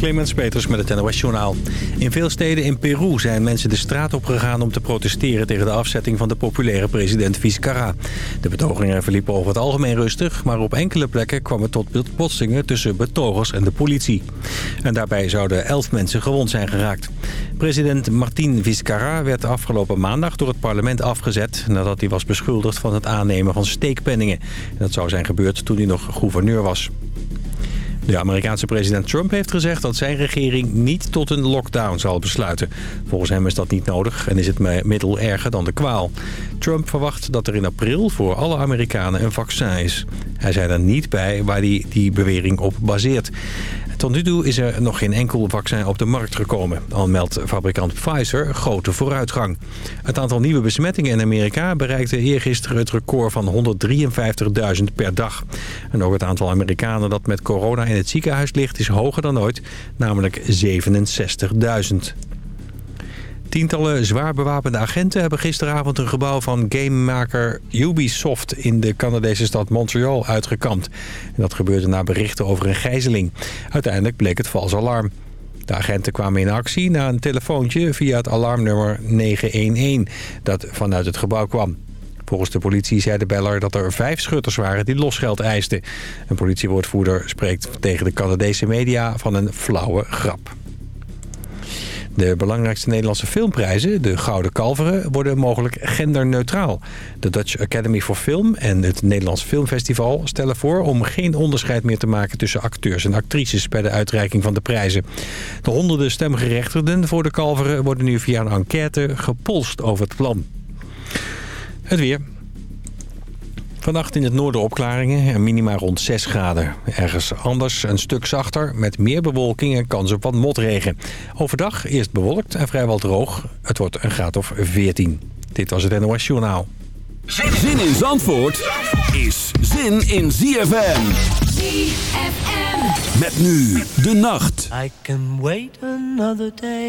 Clemens Peters met het NOS Journaal. In veel steden in Peru zijn mensen de straat opgegaan om te protesteren... tegen de afzetting van de populaire president Vizcarra. De betogingen verliepen over het algemeen rustig... maar op enkele plekken kwam het tot botsingen tussen betogers en de politie. En daarbij zouden elf mensen gewond zijn geraakt. President Martín Vizcarra werd afgelopen maandag door het parlement afgezet... nadat hij was beschuldigd van het aannemen van steekpenningen. Dat zou zijn gebeurd toen hij nog gouverneur was. De Amerikaanse president Trump heeft gezegd dat zijn regering niet tot een lockdown zal besluiten. Volgens hem is dat niet nodig en is het middel erger dan de kwaal. Trump verwacht dat er in april voor alle Amerikanen een vaccin is. Hij zei er niet bij waar hij die bewering op baseert. Tot nu toe is er nog geen enkel vaccin op de markt gekomen. Al meldt fabrikant Pfizer grote vooruitgang. Het aantal nieuwe besmettingen in Amerika bereikte eergisteren het record van 153.000 per dag. En ook het aantal Amerikanen dat met corona in het ziekenhuis ligt is hoger dan ooit, namelijk 67.000. Tientallen zwaar bewapende agenten hebben gisteravond een gebouw van gamemaker Ubisoft in de Canadese stad Montreal uitgekampt. En dat gebeurde na berichten over een gijzeling. Uiteindelijk bleek het vals alarm. De agenten kwamen in actie na een telefoontje via het alarmnummer 911 dat vanuit het gebouw kwam. Volgens de politie zei de beller dat er vijf schutters waren die losgeld eisten. Een politiewoordvoerder spreekt tegen de Canadese media van een flauwe grap. De belangrijkste Nederlandse filmprijzen, de Gouden Kalveren, worden mogelijk genderneutraal. De Dutch Academy for Film en het Nederlands Filmfestival stellen voor om geen onderscheid meer te maken tussen acteurs en actrices bij de uitreiking van de prijzen. De honderden stemgerechtigden voor de Kalveren worden nu via een enquête gepolst over het plan. Het weer. Vannacht in het noorden opklaringen en minima rond 6 graden. Ergens anders een stuk zachter met meer bewolking en kans op wat motregen. Overdag eerst bewolkt en vrijwel droog. Het wordt een graad of 14. Dit was het NOS Journaal. Zin in Zandvoort is zin in ZFM. ZFM. Met nu de nacht. I can wait another day.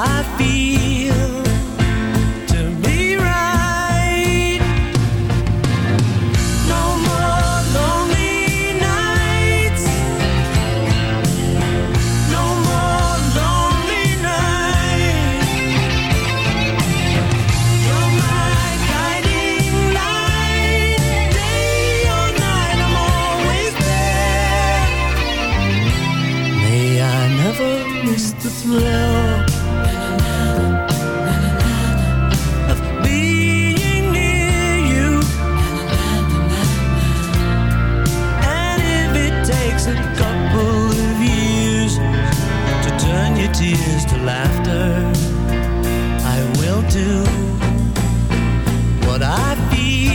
I feel laughter, I will do what I feel.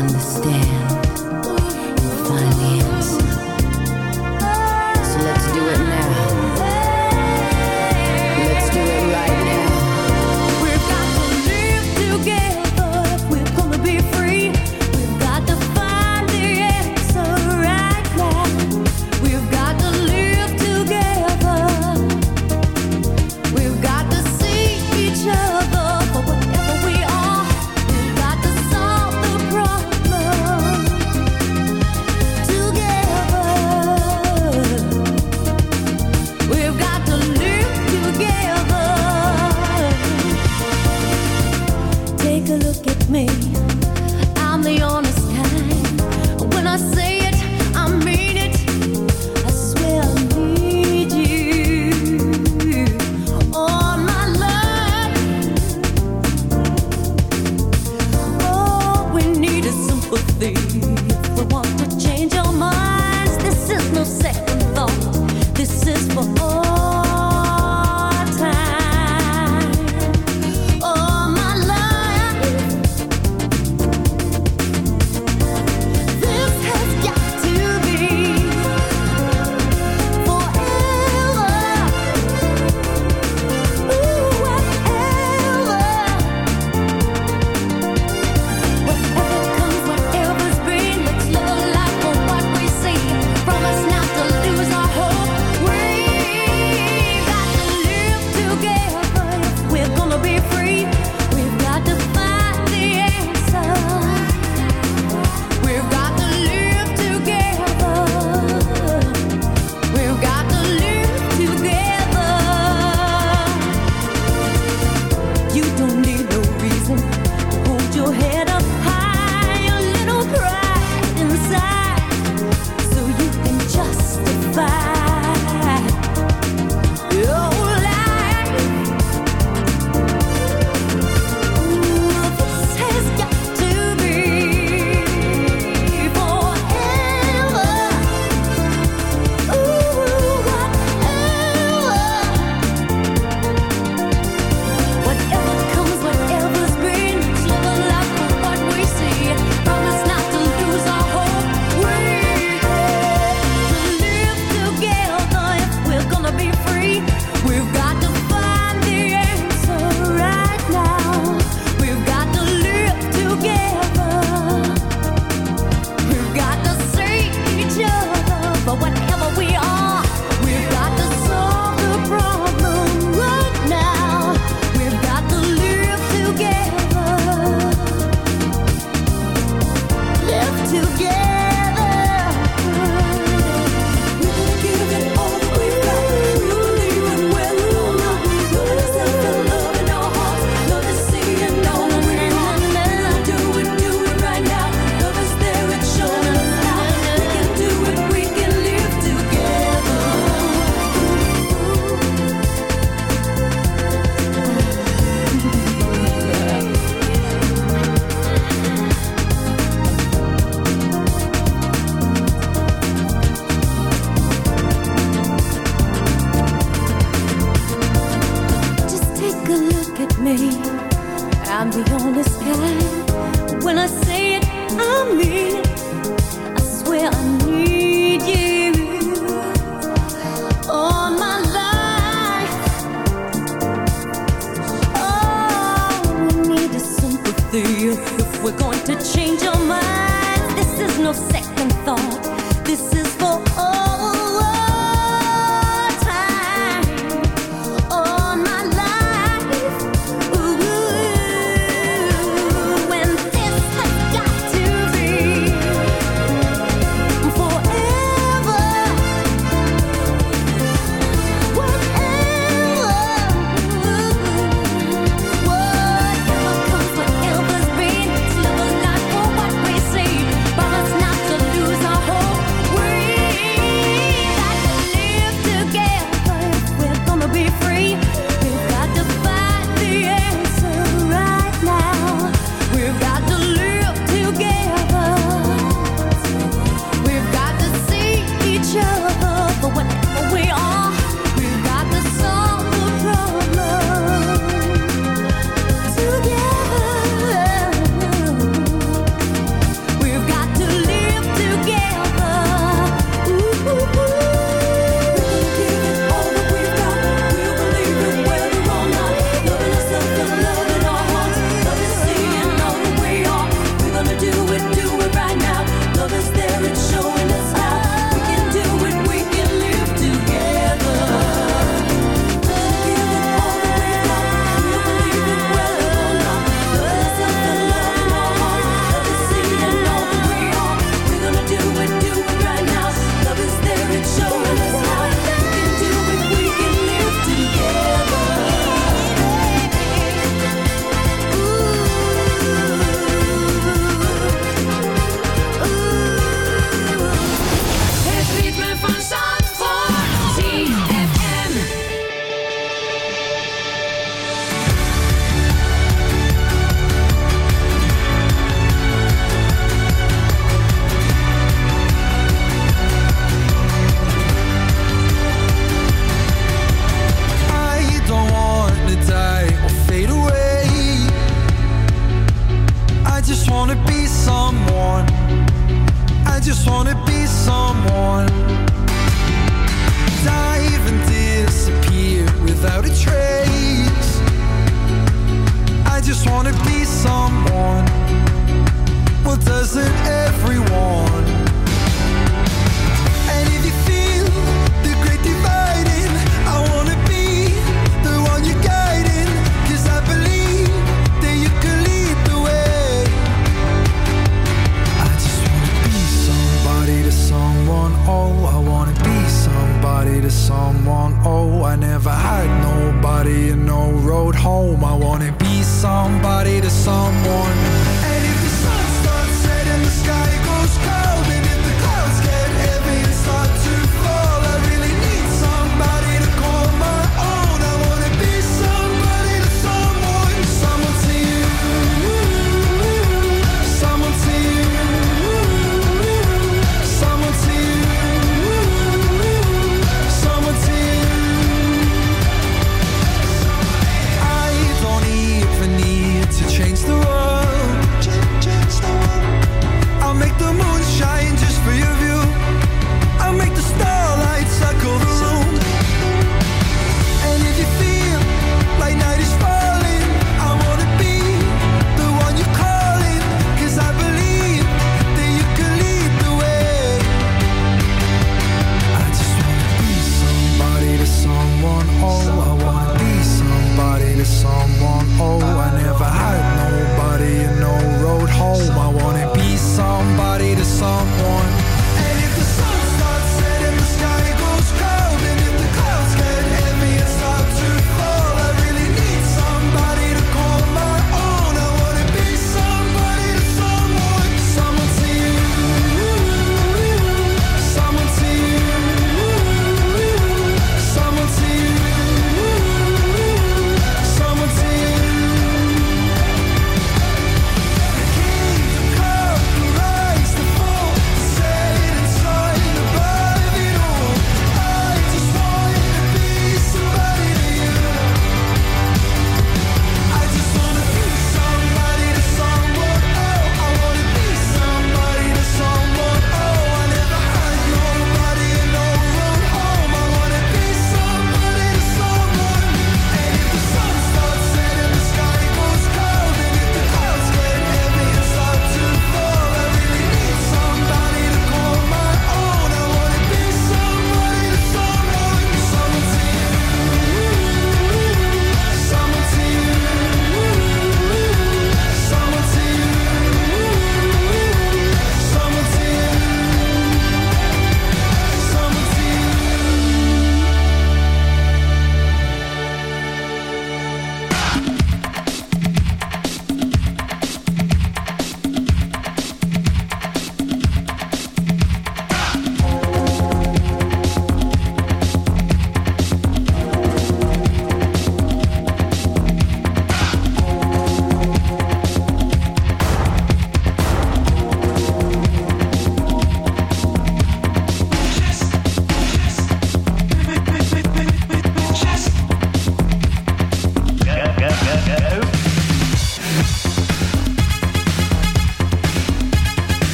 Promise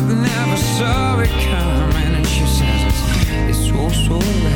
that never saw it coming. And she says it's, it's so, so late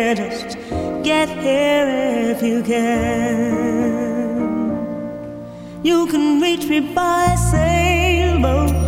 get here if you can. You can reach me by sailboat.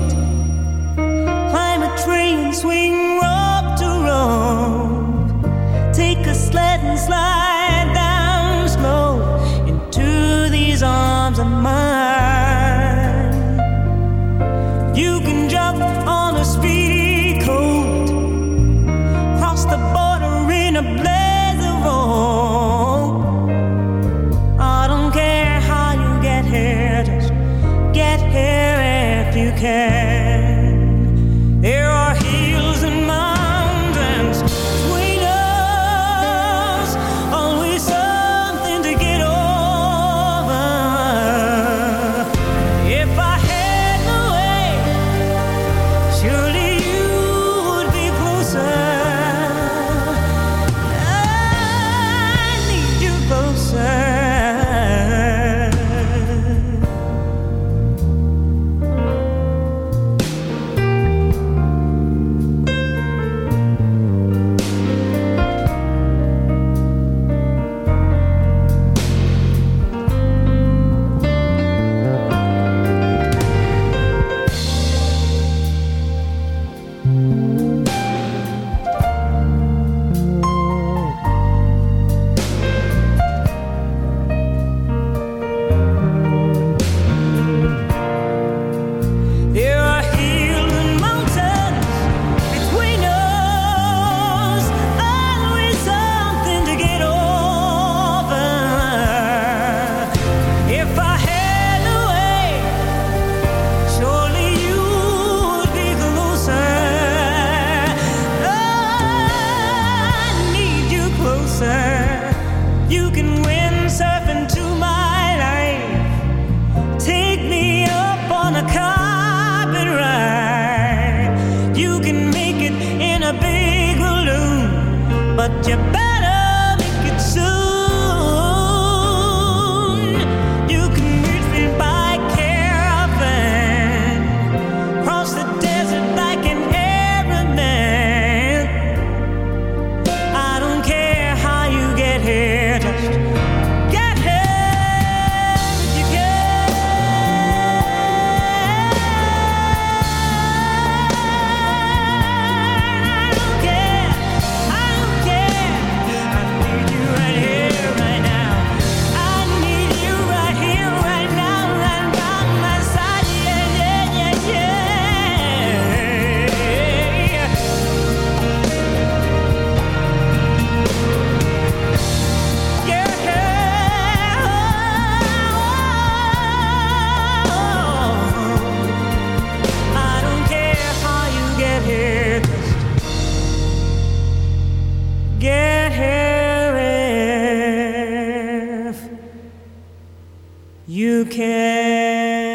You can.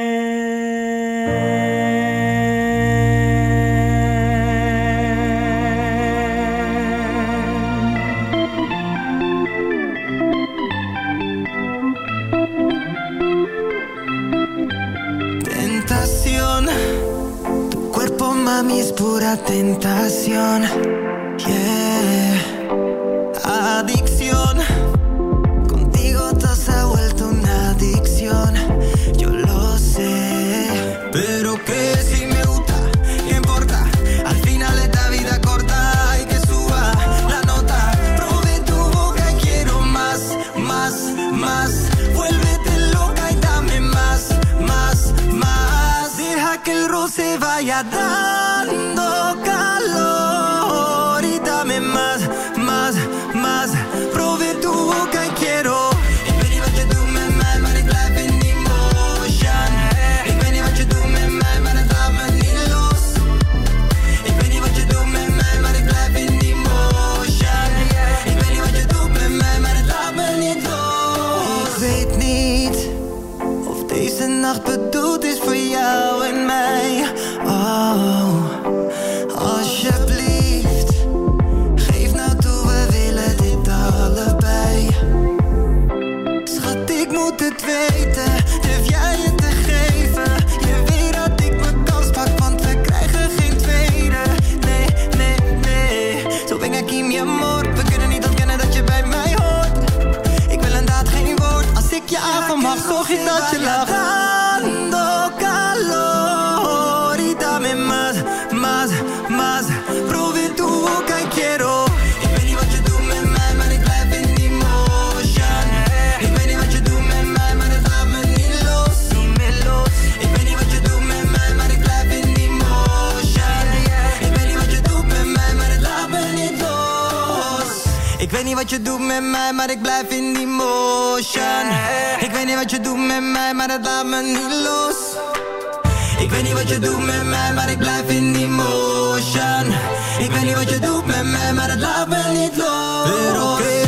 Tentación, tu cuerpo mami es pura tentación. Roce vaya wat je doet met mij, maar ik blijf in die motion. Ik weet niet wat je doet met mij, maar het laat me niet los. Ik weet niet wat je doet met mij, maar ik blijf in die motion. Ik weet niet wat je doet met mij, maar het laat me niet los.